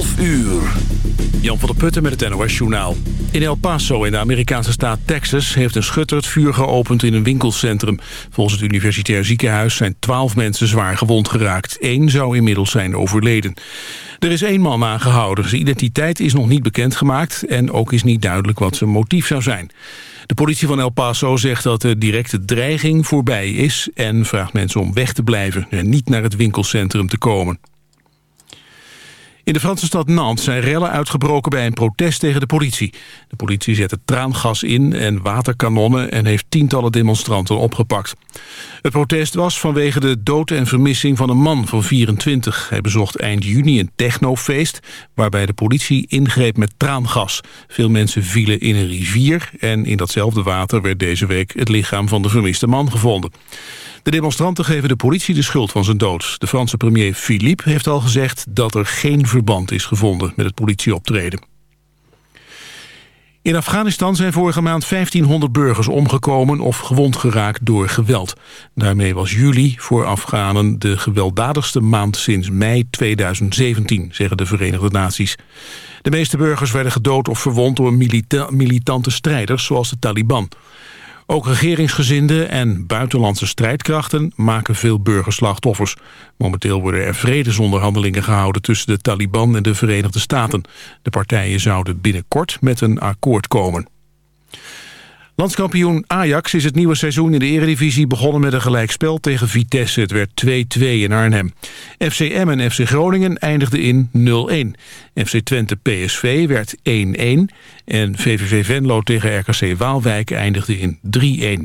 12 uur. Jan van der Putten met het NOS Journaal. In El Paso in de Amerikaanse staat Texas heeft een schutter het vuur geopend in een winkelcentrum. Volgens het universitair ziekenhuis zijn 12 mensen zwaar gewond geraakt. Eén zou inmiddels zijn overleden. Er is één man aangehouden. Zijn identiteit is nog niet bekendgemaakt en ook is niet duidelijk wat zijn motief zou zijn. De politie van El Paso zegt dat de directe dreiging voorbij is... en vraagt mensen om weg te blijven en niet naar het winkelcentrum te komen. In de Franse stad Nantes zijn rellen uitgebroken bij een protest tegen de politie. De politie zette traangas in en waterkanonnen en heeft tientallen demonstranten opgepakt. Het protest was vanwege de dood en vermissing van een man van 24. Hij bezocht eind juni een technofeest waarbij de politie ingreep met traangas. Veel mensen vielen in een rivier en in datzelfde water werd deze week het lichaam van de vermiste man gevonden. De demonstranten geven de politie de schuld van zijn dood. De Franse premier Philippe heeft al gezegd dat er geen verband is gevonden met het politieoptreden. In Afghanistan zijn vorige maand 1500 burgers omgekomen of gewond geraakt door geweld. Daarmee was juli voor Afghanen de gewelddadigste maand sinds mei 2017, zeggen de Verenigde Naties. De meeste burgers werden gedood of verwond door militante strijders zoals de Taliban. Ook regeringsgezinden en buitenlandse strijdkrachten maken veel burgerslachtoffers. Momenteel worden er vredesonderhandelingen gehouden tussen de Taliban en de Verenigde Staten. De partijen zouden binnenkort met een akkoord komen. Landskampioen Ajax is het nieuwe seizoen in de eredivisie begonnen met een gelijkspel tegen Vitesse. Het werd 2-2 in Arnhem. FCM en FC Groningen eindigden in 0-1. FC Twente PSV werd 1-1 en VVV Venlo tegen RKC Waalwijk eindigde in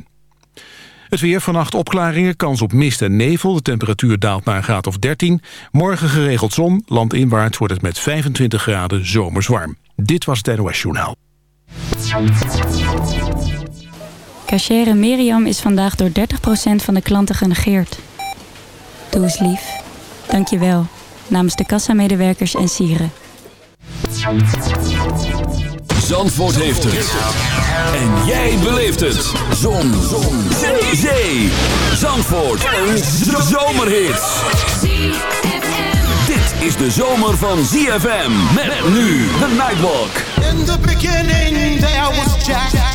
3-1. Het weer vannacht opklaringen, kans op mist en nevel. De temperatuur daalt naar een graad of 13. Morgen geregeld zon, landinwaarts wordt het met 25 graden zomers warm. Dit was het NOS Journaal. Cachere Miriam is vandaag door 30% van de klanten genegeerd. Doe eens lief. Dank je wel. Namens de kassamedewerkers en sieren. Zandvoort heeft het. En jij beleeft het. Zon. Zon. Zee. Zee. Zandvoort. Een zomerhit. Dit is de zomer van ZFM. Met nu de Nightwalk. In the beginning there was Jack.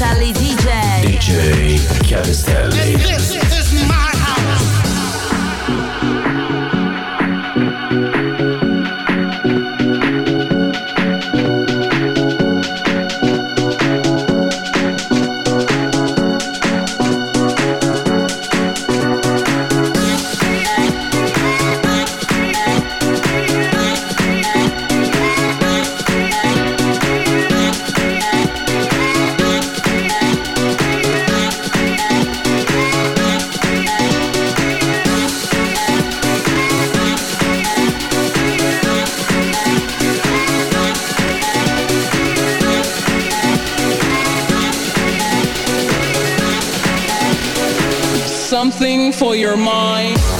Chiavistelli DJ. DJ Chiavistelli. Something for your mind.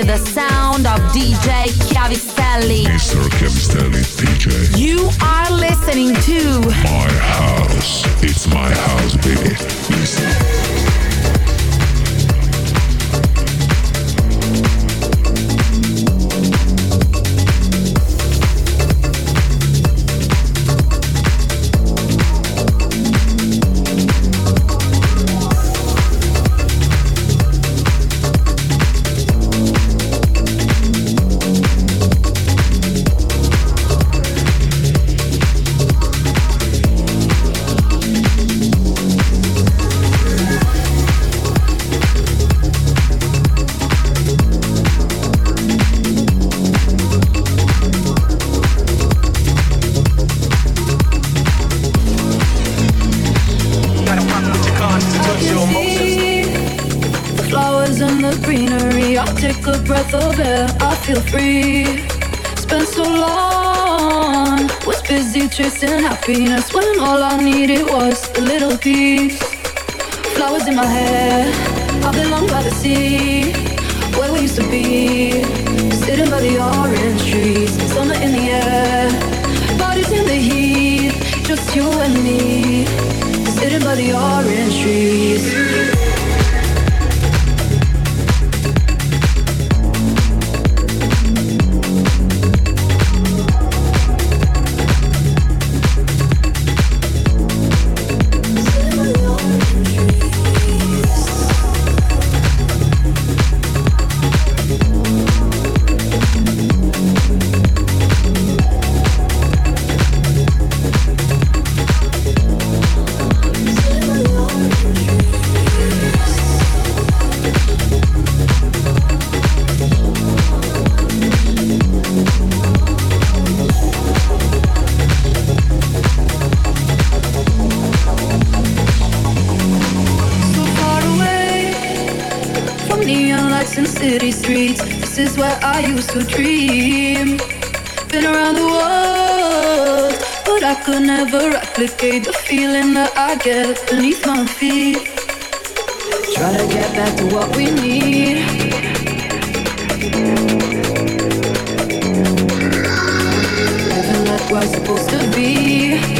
with the sound of DJ Cavistelli. Mr. Cavistelli, DJ. You are listening to... replicate the feeling that I get beneath my feet. Try to get back to what we need. Living like we're supposed to be.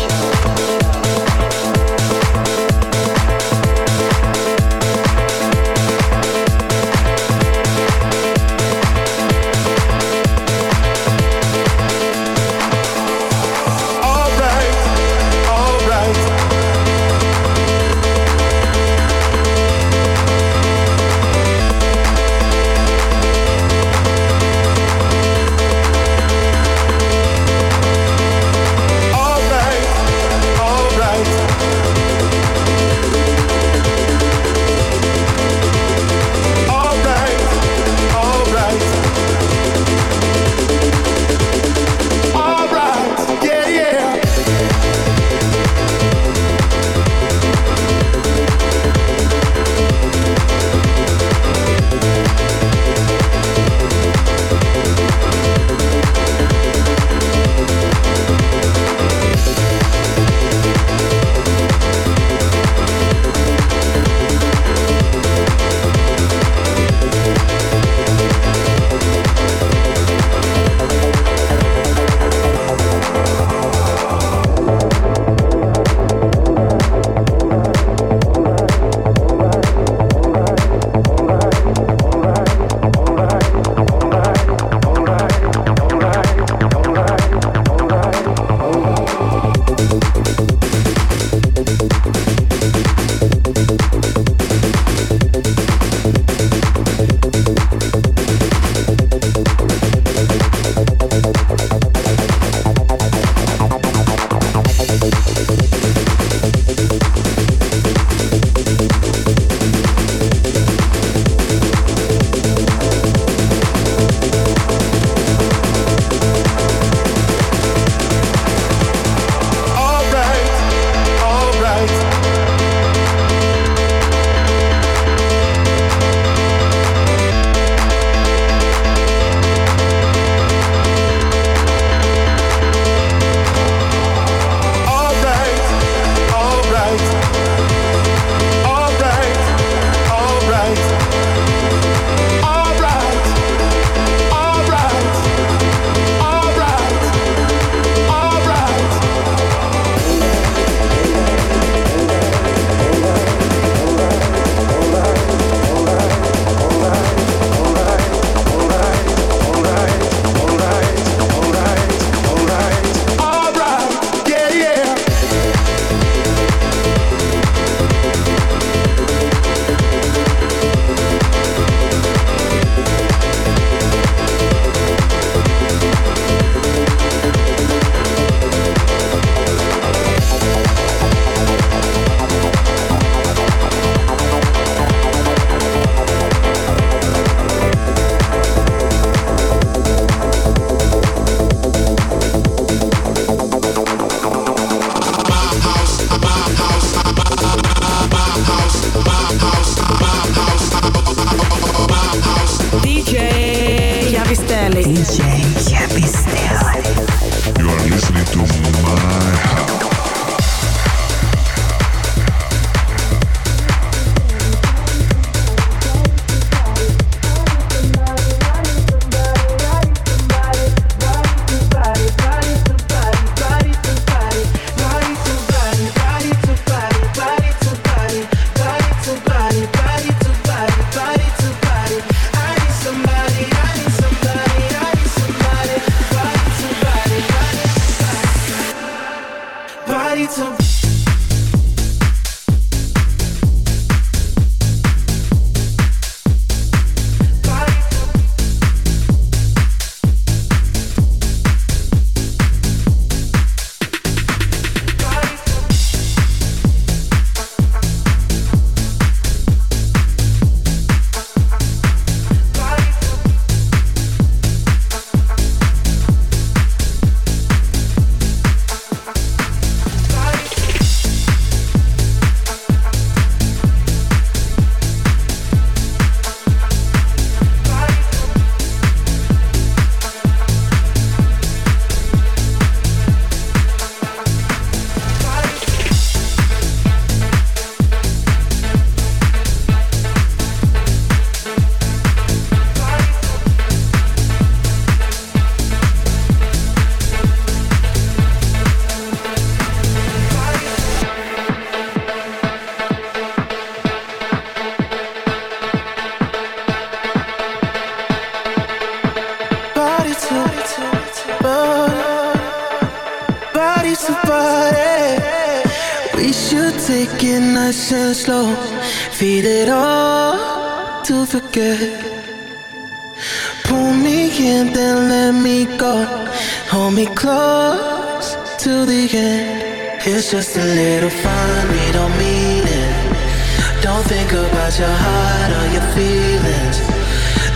Hold me close to the end. It's just a little fun, we don't mean it. Don't think about your heart or your feelings.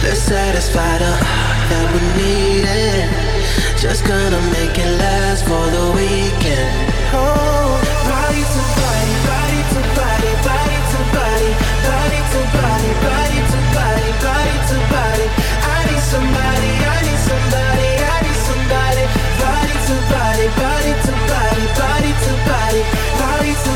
Let's satisfy the heart that we need it. Just gonna make it last for the weekend. Oh, body to body, body to body, body to body, body to body, body to body, body to body. I need somebody, body, to body body to body, body to